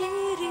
aku